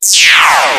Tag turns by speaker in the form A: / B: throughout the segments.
A: How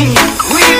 A: Can you?